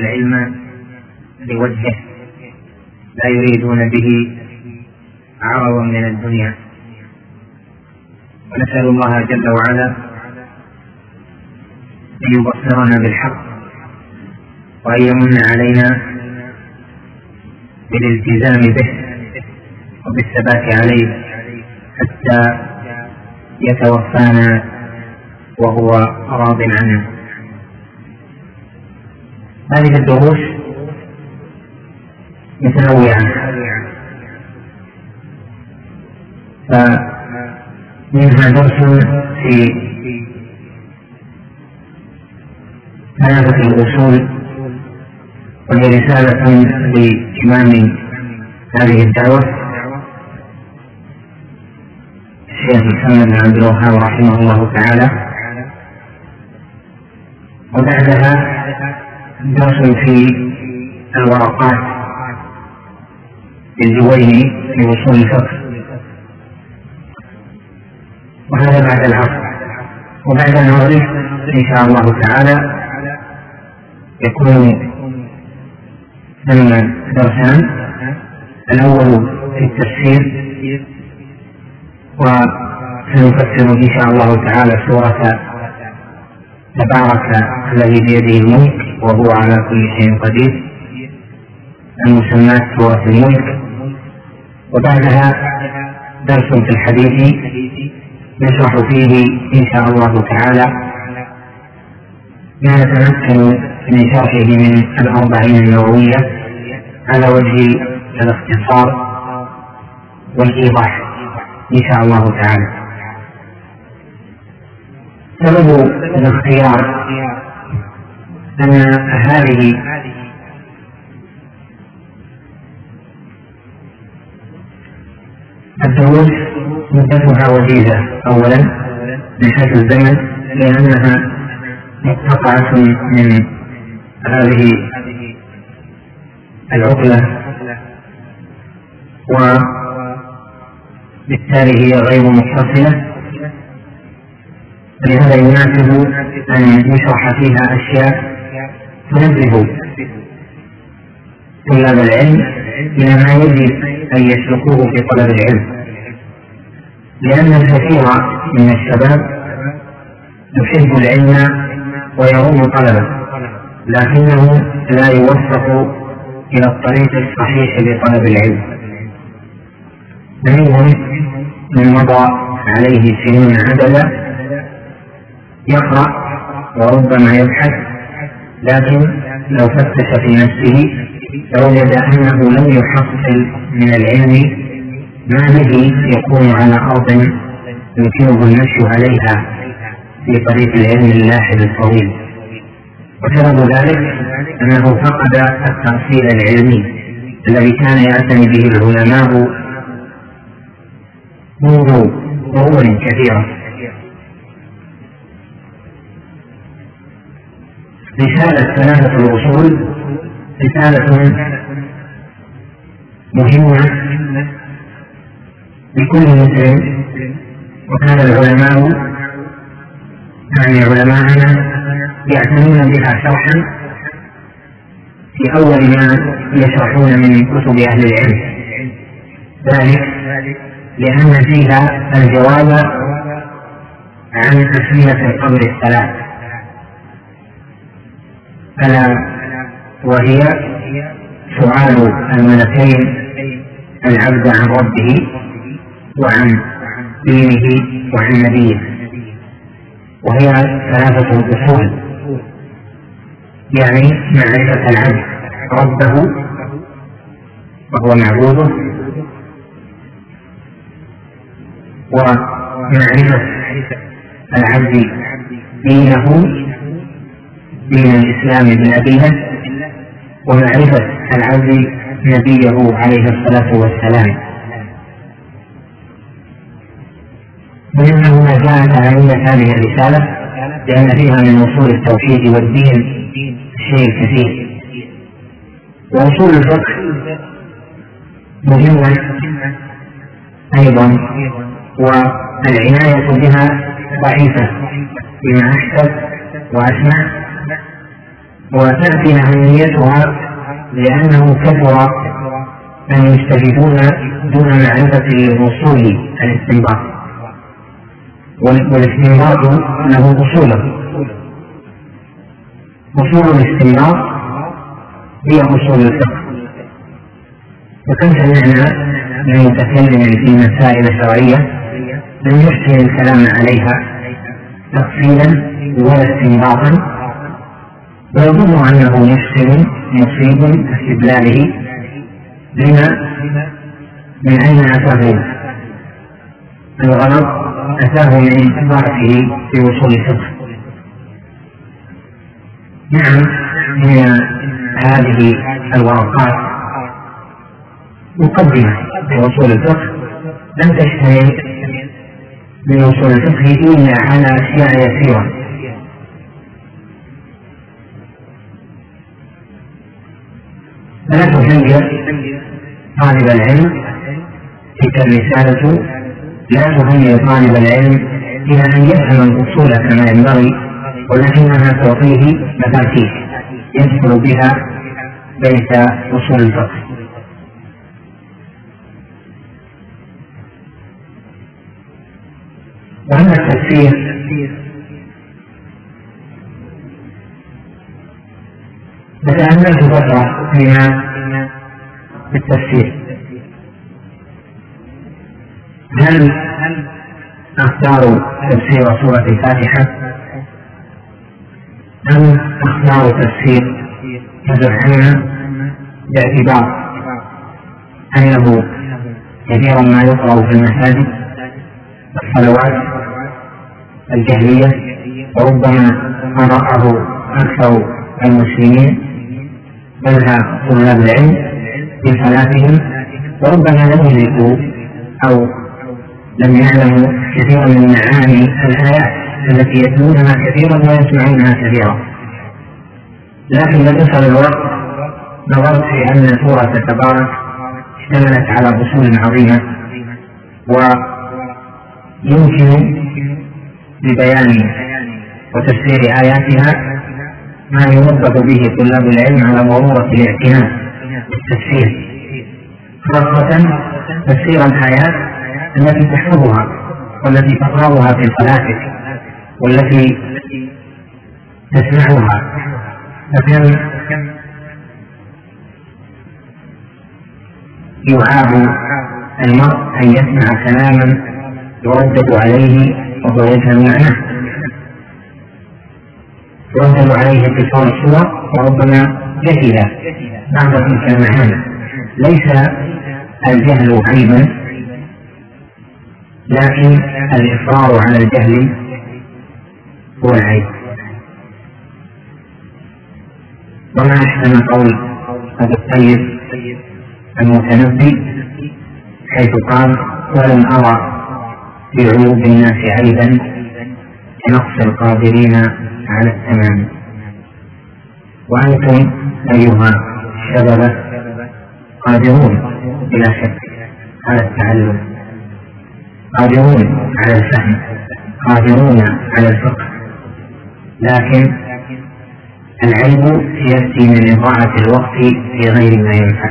العلم لوجهه لا يريدون به عرضا من الدنيا. ونسأل الله جل وعلا أن يبصرنا بالحق وأن يمن علينا بالالتزام به وبالثبات عليه حتى يتوفانا وهو راض عنا. هذه الدروس متنوعة. فمنها درس في ثلاثة الأصول وهي رسالة لإمام هذه الدعوة الشيخ محمد بن عبد الوهاب رحمه الله تعالى. وبعدها درس في الورقات للجويني في وصول الفقه. وهذا بعد العصر. وبعد المغرب إن شاء الله تعالى يكون ثم درسان الأول في التفسير. وسنفسر إن شاء الله تعالى سورة تبارك الذي بيده الملك وهو على كل شيء قدير. المسماة سورة الملك. وبعدها درس في الحديث نشرح فيه إن شاء الله تعالى ما نتمكن من شرحه من الأربعين النووية على وجه الاختصار والإيضاح إن شاء الله تعالى. سبب الاختيار. أن هذه الدروس مدتها وجيزة. أولا من حيث الزمن لأنها مقتطعة من هذه العقلة وبالتالي هي غير متصلة. لهذا يناسب أن يشرح فيها أشياء تنبه طلاب العلم إلى ما يجب أن يسلكوه في طلب العلم. لأن الكثير من الشباب يحب العلم ويروم طلبه لكنه لا يوفق إلى الطريق الصحيح لطلب العلم. فمنهم من مضى عليه سنين عددا يقرأ وربما يبحث لكن لو فتش في نفسه لوجد أنه لم يحصل من العلم ما به يكون على أرض يمكنه المشي عليها في طريق العلم اللاحد الطويل. وسبب ذلك أنه فقد التأصيل العلمي الذي كان يعتني به العلماء منذ قرون كثيرة. رسالة ثلاثة الأصول رسالة مهمة لكل مسلم وكان العلماء يعني علماءنا يعتنون بها شرحا في أول ما يشرحون من كتب أهل العلم. ذلك لأن فيها الجواب عن أسئلة القبر الثلاث ألا وهي سؤال الملكين العبد عن ربه وعن دينه وعن نبيه. وهي ثلاثة أصول. يعني معرفة العبد ربه وهو معبوده. ومعرفة العبد دينه دين الإسلام بالأدلة ومعرفة العبد نبيه عليه الصلاة والسلام. وإنه ما جاءت أهمية هذه الرسالة لأن فيها من أصول التوحيد والدين الشيء الكثير وأصول الفقه مهمة أيضا والعناية بها ضعيفة بما أحسب وأسمع وتأتي أهميتها لأنه كثر من يستفيدون دون معرفة الوصول الاستنباط. والاستنباط له أصوله أصول الاستنباط هي أصول الفقه. وكم سمعنا من متكلم في مسائل شرعية لم يحسن الكلام عليها تفصيلا ولا استنباطا؟ ويظن أنه يحسن مصيب استدلاله بما من أين أتاه؟ الغرض أتاه من انتظاره في وصول الفقه. نعم من هذه الورقات مقدمة في وصول الفقه. لم تشتمل من وصول الفقه إلا على أشياء يسيرة. فلا تهيئ طالب العلم تلك الرسالة لا تهيئ طالب العلم إلى أن يفهم الأصول كما ينبغي ولكنها تعطيه مفاتيح يدخل بها بيت أصول الفقه. وأما التفسير فتأملت فترة فيما في التفسير هل أختار تفسير سورة الفاتحة؟ أم أختار تفسير يدعنا باعتبار أنه كثيرا ما يقرأ في المساجد الصلوات الجهلية وربما قرأه أكثر المسلمين. منها طلاب العلم في صلاتهم وربما لم يدركوا أو لم يعلموا كثيرا من معاني الآيات التي يتلونها كثيرا ويسمعونها كثيرا. لكن لم يصل الوقت نظرت في أن سورة تبارك اشتملت على أصول عظيمة ويمكن ببيان وتفسير آياتها ما يوظف به طلاب العلم على ضرورة الاعتناء بالتفسير خاصة تفسير الآيات التي تحفظها والتي تقرأها في صلاتك والتي تسمعها. فكم يعاب المرء أن يسمع كلاما يردد عليه وهو يفهم معناه. ينزل عليه اتصال الصور وربما جهل بعض تلك المعاني ليس الجهل عيبا لكن الإصرار على الجهل هو العيب. وما أحسن قول أبو الطيب المتنبي حيث قال ولم أرى في عيوب الناس عيبا كنقص القادرين على التمام. وأنتم أيها الشباب قادرون بلا شك على التعلم. قادرون على الفهم. قادرون على الفقه. لكن العلم يأتي من إضاعة الوقت في غير ما ينفع.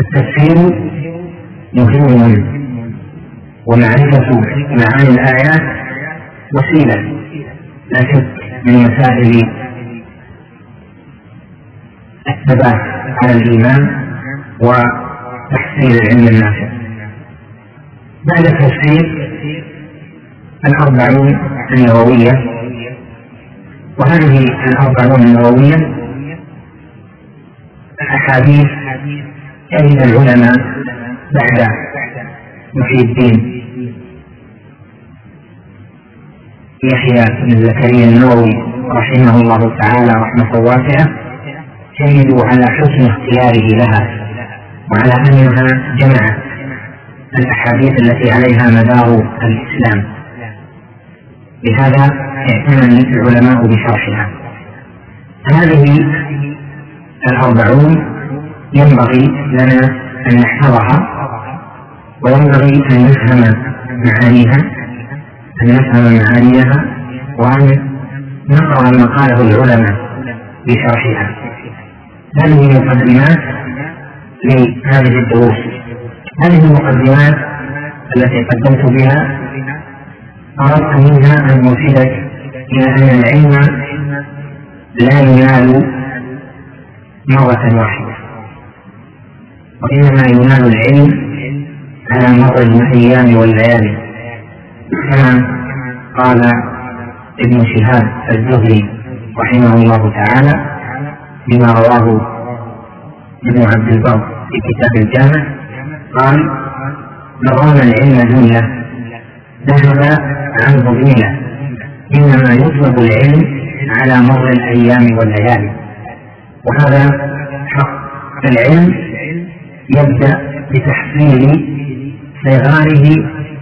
التفسير مهم. ومعرفة معاني الآيات وسيلة. لا شك من وسائل الثبات على الإيمان وتحصيل العلم النافع. بعد التفسير الأربعون النووية وهذه الأربعون النووية أحاديث شهد العلماء بعد محي الدين. يحيى بن زكريا النووي رحمه الله تعالى رحمة واسعة شهدوا على حسن اختياره لها وعلى أنها جمعت الأحاديث التي عليها مدار الإسلام. لهذا اعتنى العلماء بشرحها. هذه الأربعون ينبغي لنا أن نحفظها وينبغي أن نفهم معانيها. أن نفهم معانيها وأن نقرأ ما قاله العلماء بشرحها هذه مقدمات لهذه الدروس. هذه المقدمات التي قدمت بها أردت منها أن أرشدك إلى أن العلم لا ينال مرة واحدة وإنما ينال العلم على مر الأيام والليالي. قال ابن شهاب الزهري رحمه الله تعالى بما رواه ابن عبد البر في كتاب الجامع. قال من رام العلم دنيا ذهب عنه بملة إنما يطلب العلم على مر الأيام والليالي. وهذا حق. العلم يبدأ بتحصيل صغاره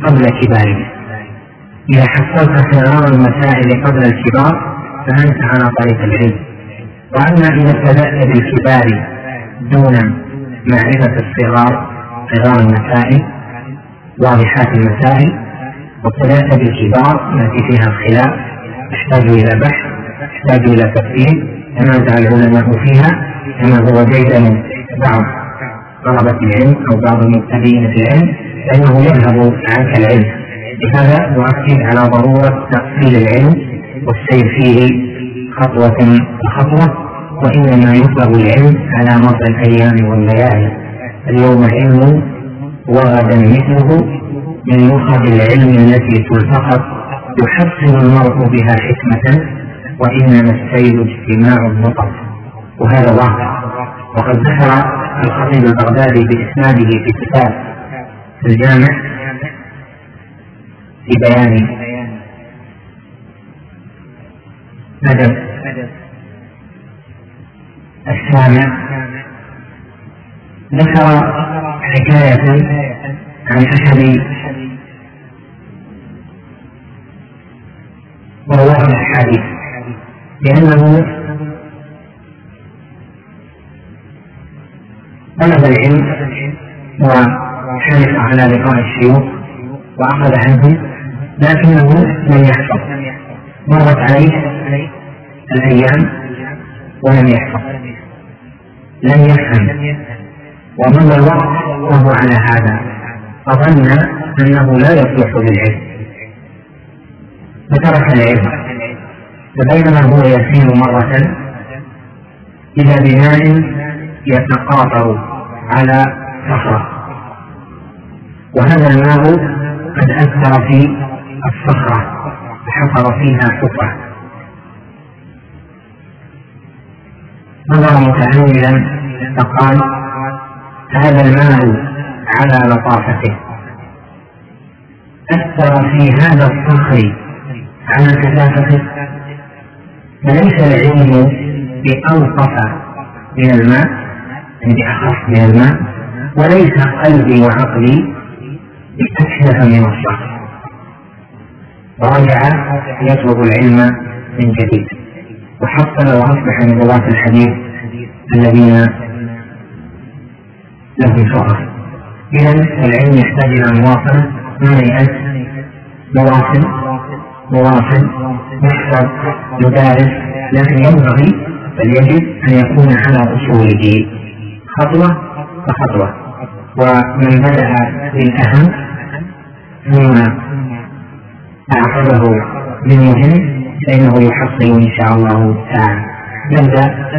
قبل كباره. إذا حصلت صغار المسائل قبل الكبار فأنت على طريق العلم. وأما إذا ابتدأت بالكبار دون معرفة الصغار صغار المسائل واضحات المسائل وابتدأت بالكبار التي فيها الخلاف تحتاج إلى بحث تحتاج إلى تفصيل تنازع العلماء فيها كما هو جيدا بعض طلبة العلم أو بعض المبتدئين في العلم فإنه يذهب عنك العلم. لهذا نؤكد على ضرورة تأصيل العلم والسير فيه خطوة بخطوة وإنما يطلب العلم على مر الأيام والليالي. اليوم علم وغدا مثله من نخب العلم التي تلتقط يحصل المرء بها حكمة وإنما السيل اجتماع النقط وهذا واقع. وقد ذكر الخطيب البغدادي بإسناده في كتاب الجامع في بيان أدب السامع ذكر حكاية عن أحد. رواه الحديث. لأنه طلب العلم وحرص على لقاء الشيوخ وأخذ عنهم لكنه لم يحفظ مرت عليه الأيام ولم يحفظ لم يفهم. ومضى الوقت وهو على هذا فظن أنه لا يصلح للعلم. فترك العلم. فبينما هو يسير مرة إذا بماء يتقاطر على صخرة. وهذا الماء قد أثر في الصخرة حفر فيها حفرة نظر متأملا فقال هذا الماء على لطافته. أثر في هذا الصخر على كثافته. فليس العلم بألطف من الماء يعني بأخف من الماء وليس قلبي وعقلي بأكثر من الصخر. ورجع يطلب العلم من جديد. وحصل وأصبح من رواة الحديث الذين لهم شهرة إذا العلم يحتاج إلى مواصلة ما يأس مواصل مواصل يحفظ يدارس لكن ينبغي بل يجب أن يكون على أصوله خطوة فخطوة ومن بدأ بالأهم ثم أعقبه بالمهم فإنه يحصل إن شاء الله تعالى نبدأ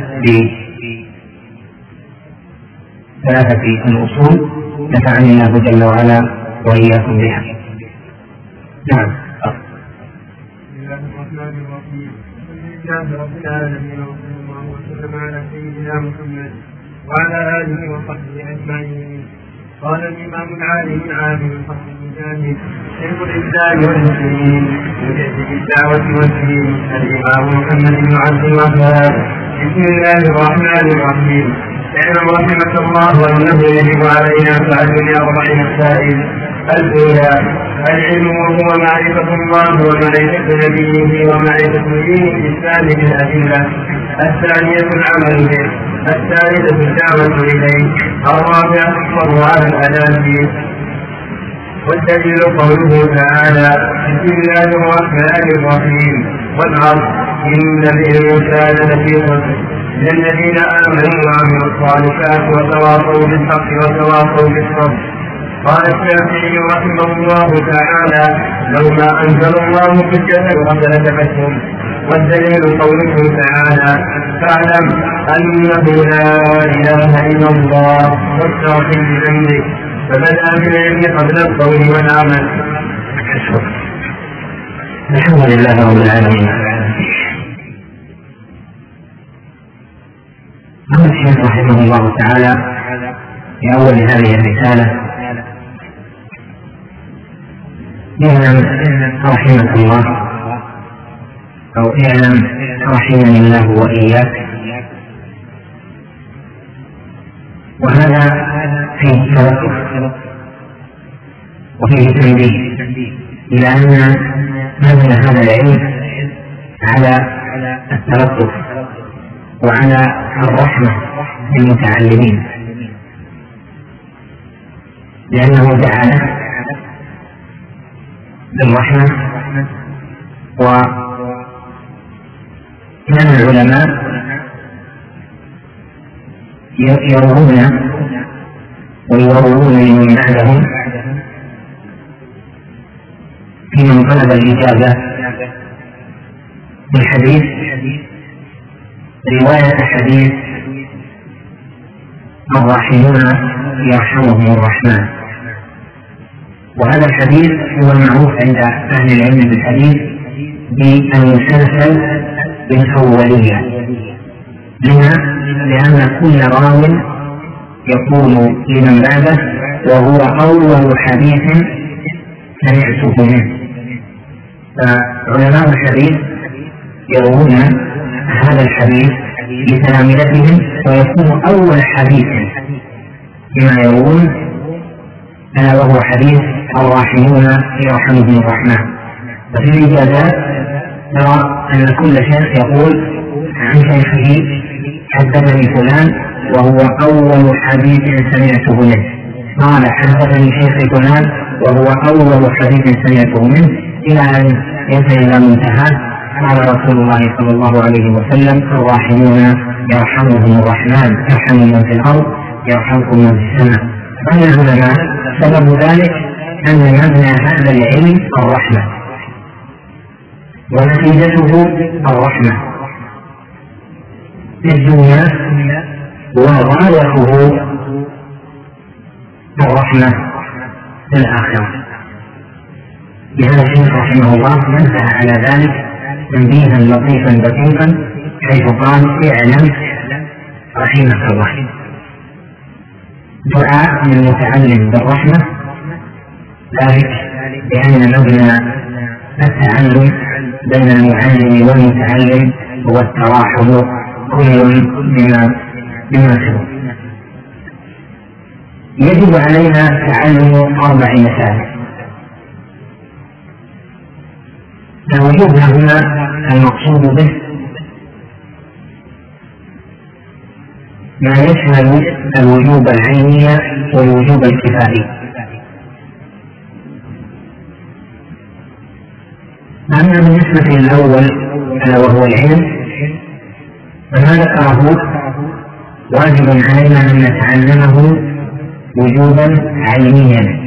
ثلاثة الأصول نفعني الله جل وعلا وإياكم بها. نعم. بسم الله الرحمن الرحيم. الحمد لله رب العالمين وصلى الله وسلم على سيدنا محمد وعلى آله وصحبه أجمعين. قال الإمام العالم العالم شيخ الإسلام والمسلمين مجدد الدعوة والدين الإمام محمد بن عبد الوهاب بسم الله الرحمن الرحيم اعلم رحمك الله انه يجب علينا فعل لاربع مسائل الاولى العلم وهو معرفة الله ومعرفة نبيه ومعرفة دين الإسلام بالأدلة الثانية العمل به الثالثة الدعوة إليه الرابعة الصبر على الأذان فيه والدليل قوله تعالى بسم الله الرحمن الرحيم. والعصر إن الإنسان لفي خسر. للذين آمنوا وعملوا الصالحات وتواصوا بالحق وتواصوا بالصبر. قال الشافعي رحمه الله تعالى لو ما أنزل الله حجة بشر والدليل قوله تعالى فاعلم أنه لا إله إلا الله واستغفر بذنبك فبدا بالعلم قبل القول والعمل الحمد لله رب العالمين. قال الشيخ رحمه الله تعالى في أول هذه الرسالة إعلم رحمك الله أو إعلم رحمني الله وإياك وهذا فيه توقف وفيه تنبيه إلى أن مبنى هذا العلم على التلطف وعلى الرحمة للمتعلمين. لأنه جعل بالرحمة. وكان العلماء يروون ويروون لمن بعدهم في من طلب الإجابة. بالحديث رواية حديث الراحمون يرحمهم الرحمن. وهذا الحديث هو المعروف عند أهل العلم بالحديث بالمسلسل بالأولية لما؟ لأن كل راو يقول لمن بعده وهو أول حديث سمعته منه فعلماء الحديث يروون هذا الحديث لتلامذتهم ويكون أول حديث كما يروون ألا وهو حديث الراحمون يرحمهم الرحمن وفي الإجازات نرى أن كل شيخ يقول عن شيخه حدثني فلان وهو أول حديث سمعته منه. قال حدثني شيخ فلان وهو أول حديث سمعته منه. إلى أن ينتهي إلى منتهى. قال رسول الله صلى الله عليه وسلم الراحمون يرحمهم الرحمن. ارحموا من في الأرض يرحمكم من في السماء. قال العلماء سبب ذلك أن مبنى هذا العلم الرحمة. ونتيجته الرحمة. في الدنيا وغايته الرحمة في الآخرة. لهذا الشيخ رحمه الله نبه على ذلك تنبيها لطيفا دقيقا حيث قال اعلم رحمك الله. دعاء للمتعلم بالرحمة ذلك لأن مبنى التعلم بين المعلم والمتعلم هو التراحم كل بما بما سوى يجب علينا تعلم أربع مسائل الوجوب هنا المقصود به ما يشمل الوجوب العيني والوجوب الكفائي أما بالنسبة للأول ألا وهو العلم فما ذكره واجب علينا أن نتعلمه وجوبا عينيا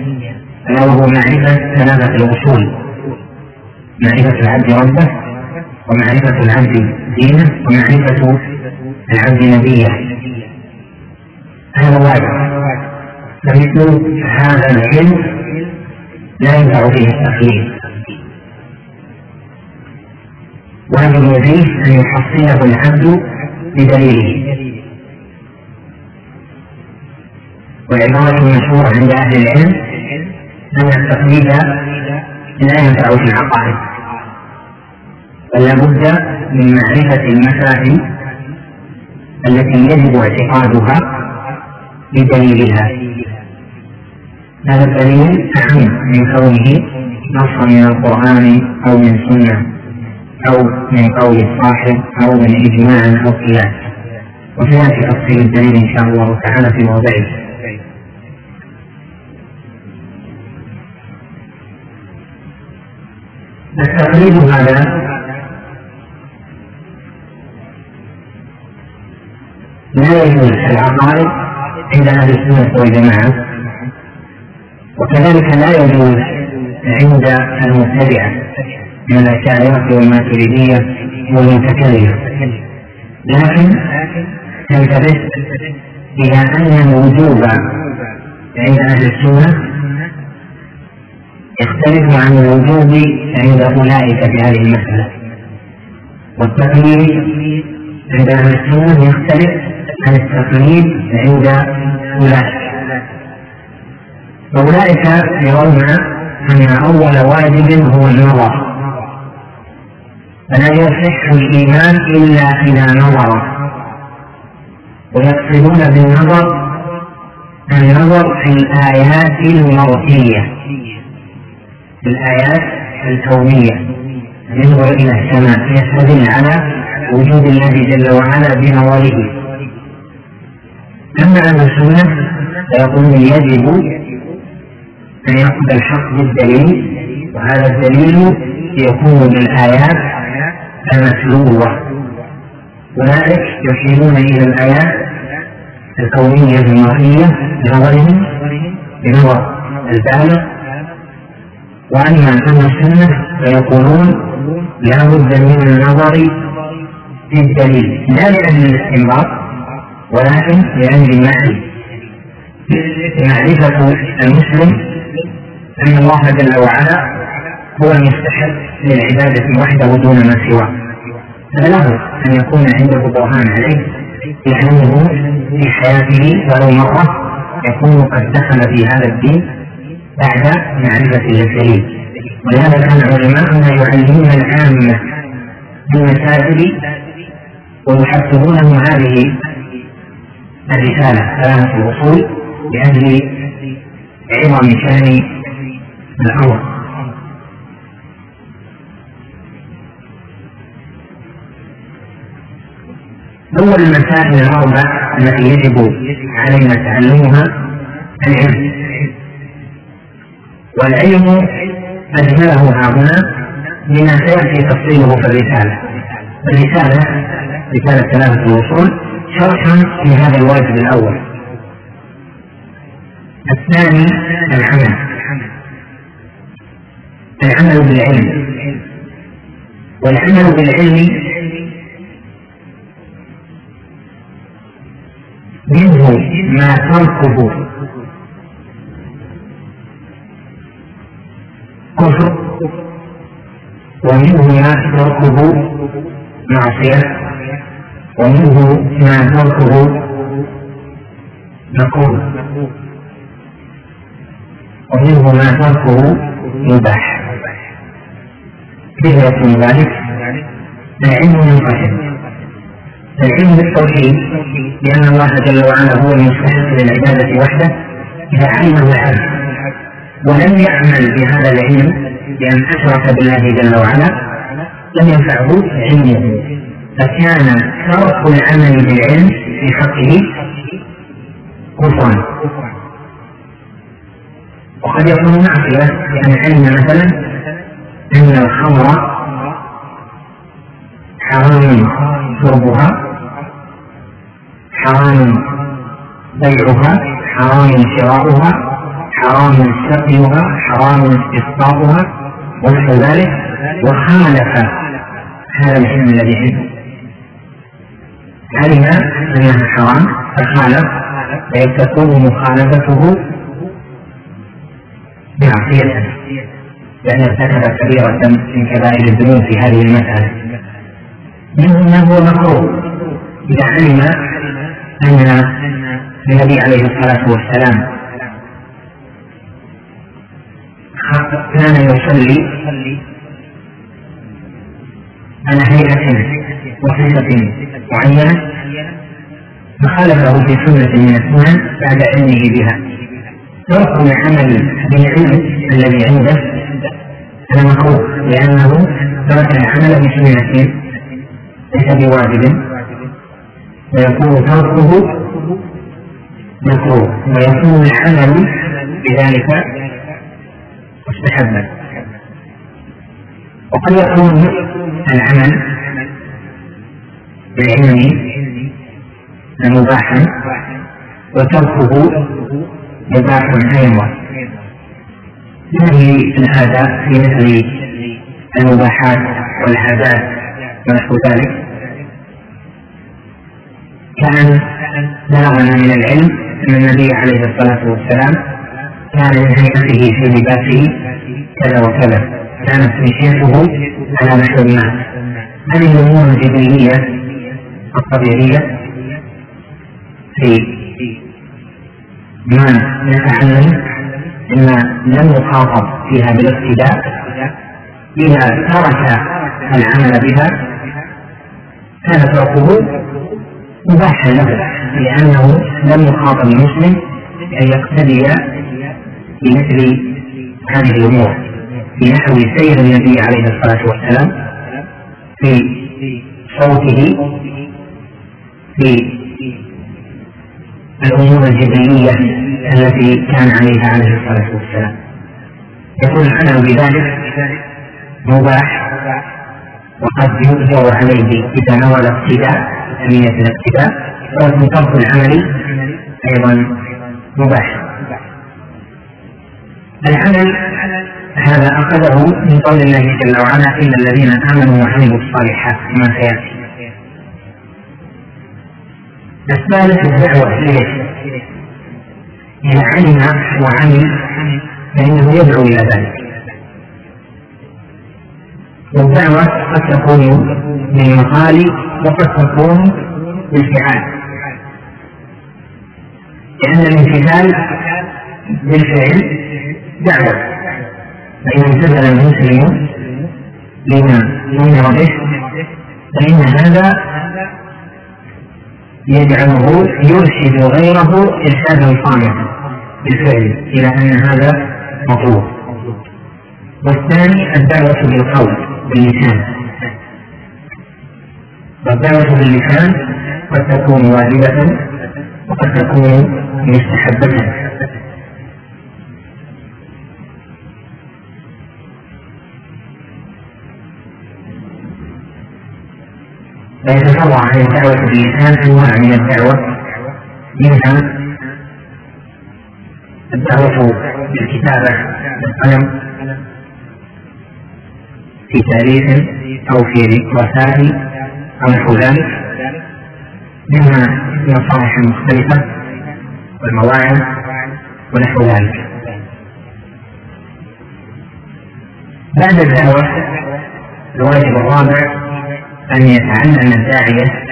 ألا وهو معرفة ثلاثة الأصول. معرفة العبد ربه ومعرفة العبد دينه ومعرفة العبد نبيه. هذا واجب. فمثل هذا العلم لا ينفع فيه التقليد واجب فيه أن يحصله العبد بدليله والعبارة المشهورة عند أهل العلم أن التقليد لا ينفع في العقائد بل لابد من معرفة المسائل التي يجب اعتقادها بدليلها. هذا الدليل أهم من كونه نصا من القرآن أو من سنة. أو من قول الصاحب أو من إجماع أو قياس وسيأتي تفصيل الدليل إن شاء الله تعالى في موضعه. التقريب هذا لا يجوز في العقائد عند أهل السنة والجماعة وكذلك لا يجوز عند المبتدعة. من الاشاعره والماتريديه والمتكلمه لكن تنتبه إلى أن الوجوب عند أهل السنة يختلف عن الوجوب عند أولئك في هذه المسألة. والتقليد عند أهل السنة يختلف عن التقليد عند أولئك. فاولئك يرون أن أول واجب هو النظر. فلا يصح الإيمان إلا إذا نظر. ويقصدون بالنظر النظر في الآيات المرئية. في الآيات الكونية. ينظر إلى السماء يستدل على وجود الله جل وعلا بنظره. أما أهل السنة فيقولون يجب أن يأخذ الحق بالدليل وهذا الدليل يكون بالآيات المتلوة أولئك يشيرون إلى الآيات الكونية المرئية بنظرهم بنظر البالغ واما أهل السنة فيقولون لا بد من النظر في الدليل لا لأجل الاستنباط ولكن لأجل المعنى معرفة المسلم أن الله جل وعلا هو المستحق. للعباده وحده دون ما سواه. فله أن يكون عنده برهان عليه لأنه في حياته ولو مرة يكون قد دخل في هذا الدين بعد معرفة الدليل ولهذا كان علماؤنا يعلمون العامة المسائل ويحفظونهم هذه الرسالة ثلاثة الوصول لأجل عظم شأن الأمر أول المسائل الأربع التي يجب علينا تعلمها العلم. والعلم أجمله هنا لما سيأتي تفصيله في الرسالة. الرسالة رسالة ثلاثة الوصول شرح لهذا الواجب الأول. الثاني العمل. العمل بالعلم. والعمل بالعلم منه ما تركه. كفر. ومنه ما تركه معصية. ومنه ما تركه مكروه ومنه ما تركه مباح. يكون ذلك؟ العلم منقسم العلم بالتوحيد لأن الله جل وعلا هو المستحق للعبادة وحده إذا علمه العبد. ولم يعمل بهذا العلم بأن أشرك بالله جل وعلا لم ينفعه علمه. فكان ترك العمل بالعلم في حقه كفرا. وقد يكون معصية لأن علم مثلا أن الخمر حرام. شربها حرام بيعها حرام شراؤها حرام سقيها حرام إسقاطها. ونحو ذلك وخالف هذا العلم الذي عنده علم أنها حرام فخالف فيتكون مخالفته معصية لأن ارتكب كبيرة من كبائر الذنوب في هذه المسألة. منه ما هو مكروه. إذا علم أن النبي عليه الصلاة والسلام كان يصلي على هيئة وصفة معينة فخالفه في سنة من السنن بعد علمه بها. ترك العمل بالعلم الذي عنده هذا مكروه لأنه ترك العمل بسنة. ليس بواجب ويكون تركه مكروه ويكون العمل بذلك مستحبا. وقد يكون العمل بالعلم مباحا وتركه مباح أيضا. هذه الآداء في مثل المباحات والعادات ونحو ذلك. كان بلغنا من العلم أن النبي عليه الصلاة والسلام كان من هيئته في لباسه كذا وكذا. كانت مشيته على نحو الناس. هذه الأمور الجبلية الطبيعية في ما نتعلم مما لم يخاطب فيها بالاقتداء إذا ترك العمل بها كان تركه مباحا له لأنه لم يخاطب المسلم أن يقتدي بمثل هذه الأمور. في نحو سير النبي عليه الصلاة والسلام في صوته في الأمور الجبلية التي كان عليها عليه الصلاة والسلام. يكون العمل بذلك مباح وقد يؤجر عليه إذا نوى الاقتداء أهمية الاقتداء ويكون ترك العمل أيضا مباح العمل هذا أخذه من قول الله جل وعلا إن الذين آمنوا وعملوا الصالحات كما سيأتي. الثالث الدعوة إليه إذا علم وعمل فإنه يدعو إلى ذلك. والدعوة قد تكون بالمقال وقد تكون بالفعال لأن الامتثال بالفعل دعوة. فإن امتثل المسلم لما أمر به فإن هذا يجعله يرشد غيره إرشادا صامتا بالفعل إلى أن هذا مطلوب. والثاني الدعوة بالقول. باللسان. والدعوة باللسان قد تكون واجبة وقد تكون مستحبة. فيتفرع عن الدعوة باللسان أنواع من الدعوة. منها الدعوة بالكتابة بالقلم في تاريخ أو في رسائل أو نحو ذلك. منها نصائح مختلفة والمواعظ ونحو ذلك. بعد الدعوة الواجب الرابع أن يتعلم الداعية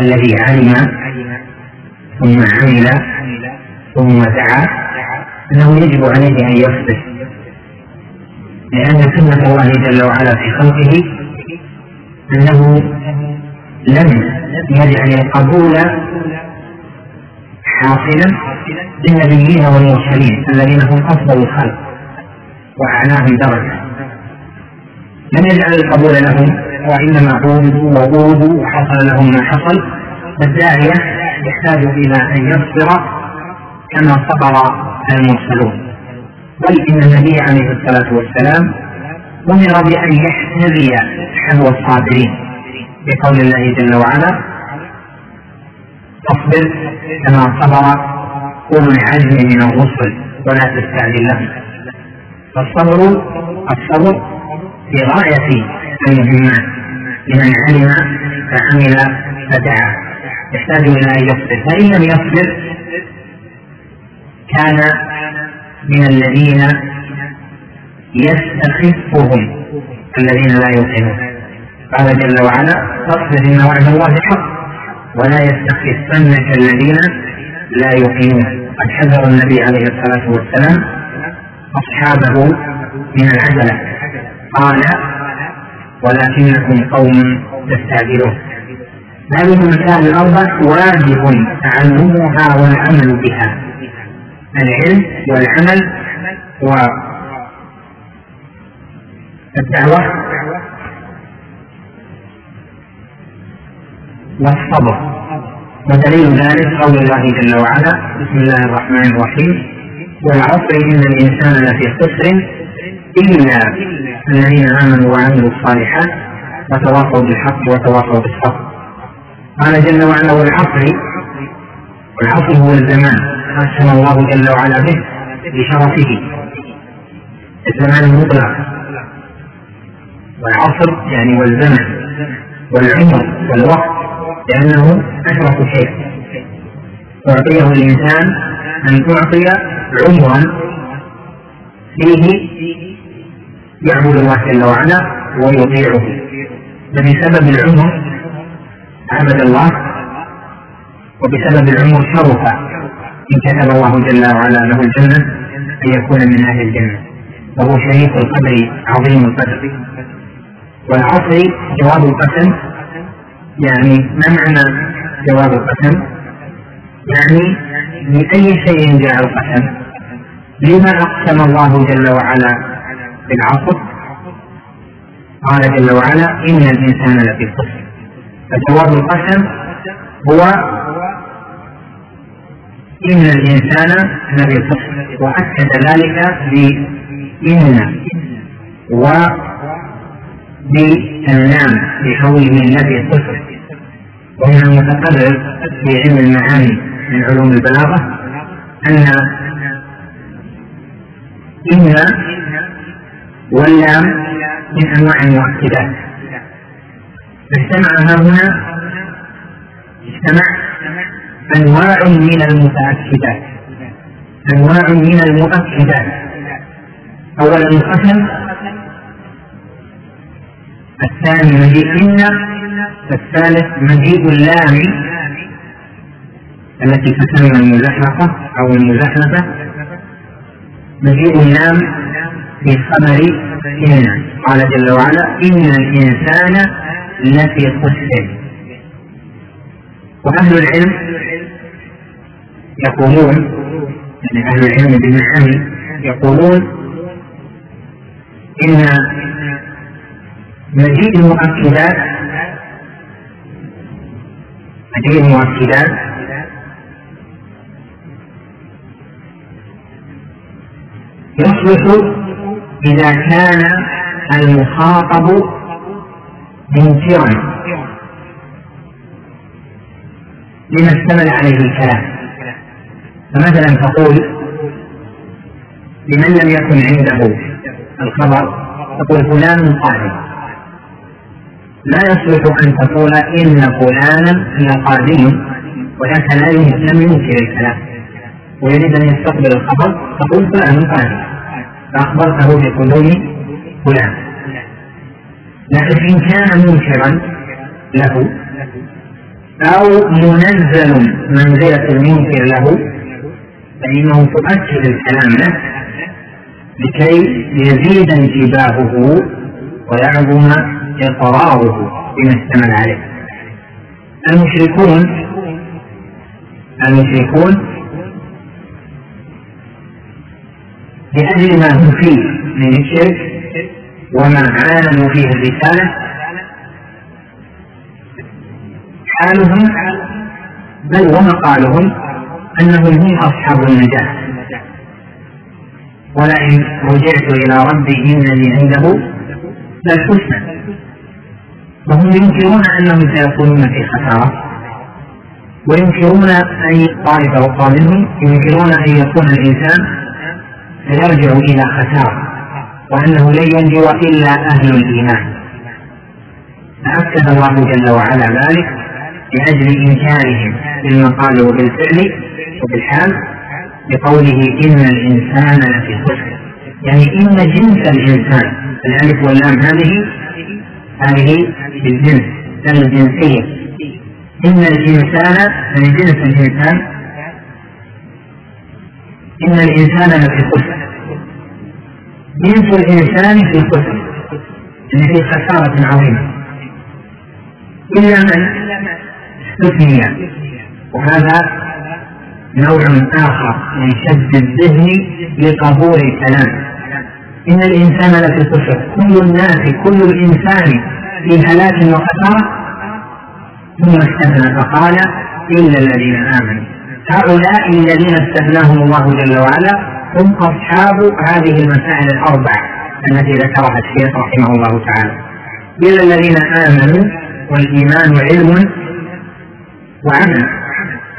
الذي علم ثم عمل ثم دعا أنه يجب عليه أن يصبر. لأن سنة الله جل وعلا في خلقه أنه لم يجعل القبول حاصلا للنبيين والمرسلين الذين هم أفضل الخلق وأعلاهم درجة. لم يجعل القبول لهم وإنما عودوا وعودوا وحصل لهم ما حصل فالداعية يحتاج إلى أن يصبر كما صبر المرسلون. بل إن النبي عليه الصلاة والسلام أمر بأن يحتذي حذو الصابرين. بقول الله جل وعلا فاصبر كما صبر أولو العزم من الرسل ولا تستعجل لهم. فالصبر الصبر في غاية المهمات لمن علم فعمل فدعا. يحتاج إلى أن يصبر. فإن لم يصبر كان من الذين يستخفهم الذين لا يوقنون. قال جل وعلا فاصبر إن وعد الله حق ولا يستخفنك الذين لا يوقنون. قد حذر النبي عليه الصلاة والسلام أصحابه من العجلة. قال ولكنكم قوم تستعجلون. هذه المسائل الأربع واجب تعلمها والعمل بها. العلم والعمل والدعوة والصبر. ودليل ذلك قول الله جل وعلا بسم الله الرحمن الرحيم. والعصر إن الإنسان لفي خسر إلا الذين آمنوا وعملوا الصالحات وتواصوا بالحق وتواصوا بالصبر. قال جل وعلا والعصر والعصر هو الزمان. قسم الله جل وعلا به بشرفه. الزمان المطلق. والعصر يعني والزمن. والعمر والوقت لأنه أشرف شيء. تعطيه الإنسان أن تعطي عمرا فيه يعبد الله جل وعلا ويطيعه. فبسبب العمر عبد الله وبسبب العمر شرف إن كتب الله جل وعلا له الجنة أن يكون من أهل الجنة. وهو شريف القدر عظيم القدر. والعصر جواب القسم يعني ما معنى جواب القسم؟ يعني لأي شيء جاء القسم. لما أقسم الله جل وعلا بالعصر؟ قال جل وعلا إن الإنسان لفي خسر. فجواب القسم هو إن الإنسان لفي وأكد ذلك بإن و باللام بقوله الذي خسر. ومن المتقرر في علم المعاني من علوم البلاغة أن إن واللام من أنواع المؤكدات. اجتمع هنا اجتمع أنواع من المتأكدات. أنواع من المؤكدات أولا القسم. الثاني مجيء إن الثالث مجيء اللام. التي تسمى المزحلقة أو المزحلقة. مجيء اللام في خبر إن قال جل وعلا إن الإنسان لفي خسر. وأهل العلم يقولون يعني أهل العلم بالنعم يقولون إن مجيء المؤكدات مجيء المؤكدات يصلح إذا كان المخاطب منكرا. لما اشتمل عليه الكلام. فمثلا تقول لمن لم يكن عنده الخبر تقول فلان قادم لا يصلح أن تقول إن فلانا لقادم وذاك لا لم ينكر الكلام. ويريد أن يستقبل الخبر تقول فلان قادم فأخبرته بقدوم فلان. لكن إن كان منكرا له أو منزل منزلة المنكر له فإنه تؤكد الكلام له لكي يزيد انتباهه ويعظم إقراره بما اشتمل عليه. المشركون المشركون لأجل ما هم فيه من الشرك وما عانوا فيه الرسالة حالهم بل ومقالهم أنهم هم أصحاب النجاة. ولئن رجعت إلى ربي إنني عنده للحسنى وهم ينكرون أنهم سيكونون في خسارة. وينكرون اي طائفه أخرى منهم ينكرون أن يكون الإنسان سيرجع إلى خسارة وأنه لن ينجو إلا أهل الإيمان. فأكد الله جل وعلا ذلك. لأجل إنكارهم بالمقال وبالفعل وبالحال بقوله إن الإنسان لفي خسر. يعني إن جنس الإنسان الألف واللام هذه هذه بالجنس الجنسية إن الإنسان من جنس الإنسان إن الإنسان لفي خسر. جنس الإنسان في خسر إن في خسارة عظيمة. إلا من استثني وهذا نوع آخر من شد الذهن لقبول الكلام. إن الإنسان لفي خسر. كل الناس كل الإنسان في هلاك وخسارة ثم استثنى فقال إلا الذين آمنوا. هؤلاء الذين استثناهم الله جل وعلا هم أصحاب هذه المسائل الأربع التي ذكرها الشيخ رحمه الله تعالى. إلا الذين آمنوا والإيمان علم وعمل.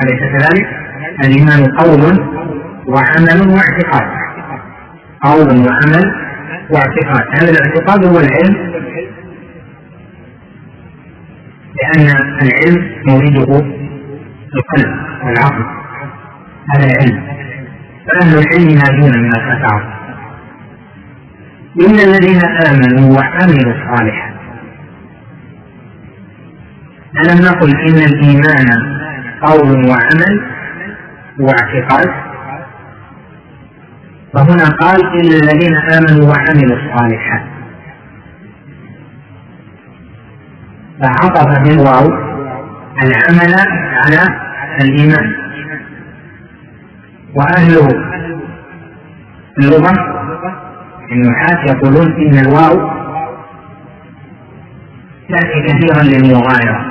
أليس كذلك؟ الإيمان قول وعمل واعتقاد. قول وعمل واعتقاد. هذا الاعتقاد هو العلم. لأن العلم مورده القلب والعقل. هذا العلم. فأهل العلم ناجون من الخسارة إلا الذين آمنوا وعملوا الصالحات ألم نقل إن الإيمان قول وعمل واعتقاد. فهنا قال إلا الذين آمنوا وعملوا الصالحات فعطف بالواو العمل على الإيمان. وأهل اللغة النحاة يقولون إن الواو تأتي كثيرا للمغايرة.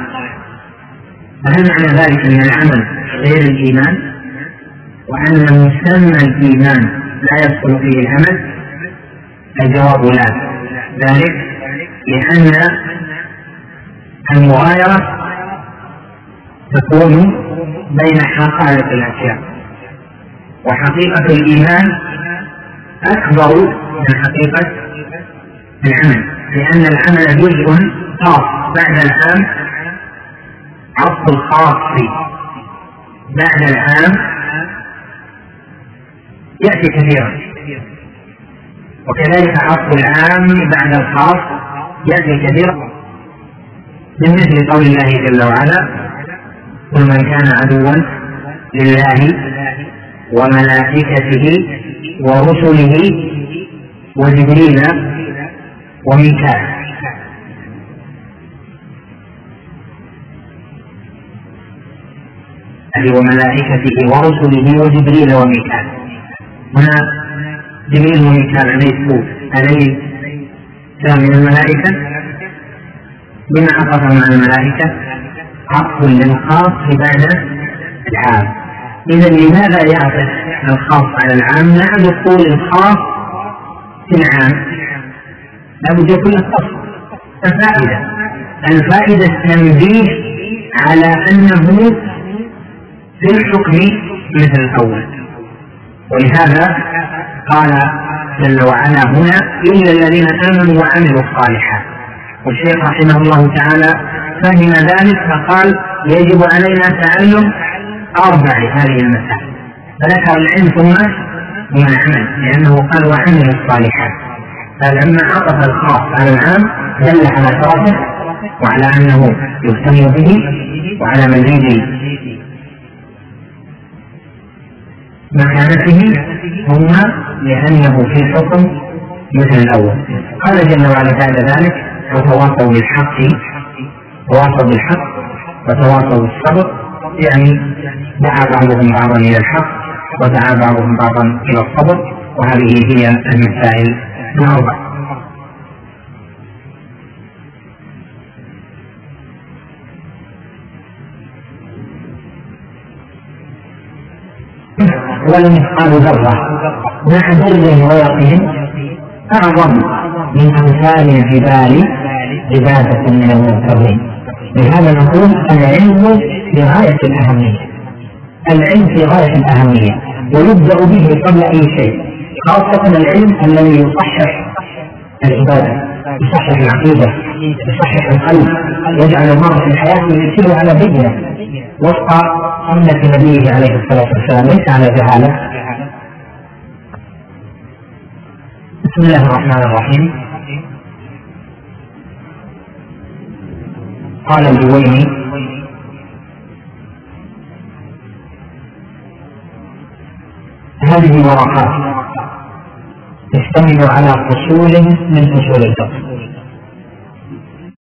فهل معنى ذلك أن العمل غير الإيمان؟ وأن مسمى الإيمان لا يدخل فيه العمل؟ الجواب لا. ذلك لأن المغايرة تكون بين حقائق الأشياء. وحقيقة الإيمان أكبر من حقيقة العمل لأن العمل جزء خاص بعد العام عطف الخاص بعد العام يأتي كثيرا. وكذلك عطف العام بعد الخاص يأتي كثيرا. من مثل قول الله جل وعلا قل من كان عدوا لله وملائكته ورسله وجبريل وميكال وملائكته ورسله وجبريل وميكال. هنا جبريل وميكال عليه أليس من الملائكة. بما عطف مع الملائكة؟ عطف للخاص بعد العام. إذا لماذا يعطف الخاص على العام؟ مع دخول الخاص في العام. لابد يكون الخاص. الفائدة. الفائدة التنبيه على أنه في الحكم مثل الأول. ولهذا قال جل وعلا هنا إلا الذين آمنوا وعملوا الصالحات والشيخ رحمه الله تعالى فهم ذلك فقال يجب علينا تعلم أربع هذه المسائل. فذكر العلم ثم ثم العمل لأنه قال وعمل الصالحات. فلما عطف الخاص على العام دل على شرفه وعلى أنه يهتم به وعلى مزيد مكانته ثم لأنه في حكم مثل الأول. قال جل وعلا بعد ذلك وتواصوا بالحق تواصوا بالحق وتواصوا بالصبر. يعني دعا بعضهم بعضا إلى الحق ودعا بعضهم بعضا إلى الصبر وهذه هي المسائل الأربع ولا مثقال ذرة مع بر ويقين أعظم من أمثال الجبال عبادة من المنكرين لهذا نقول العلم في غاية الأهمية. العلم في غاية الأهمية. ويبدأ به قبل أي شيء خاصة العلم الذي يصحح العبادة. يصحح العقيدة يصحح القلب يجعل المرء في الحياة يسير على بينة وفق سنة نبيه عليه الصلاة والسلام ليس على جهالة. بسم الله الرحمن الرحيم. قال الجويني هذه ورقات تشتمل على فصول من فصول الفقه.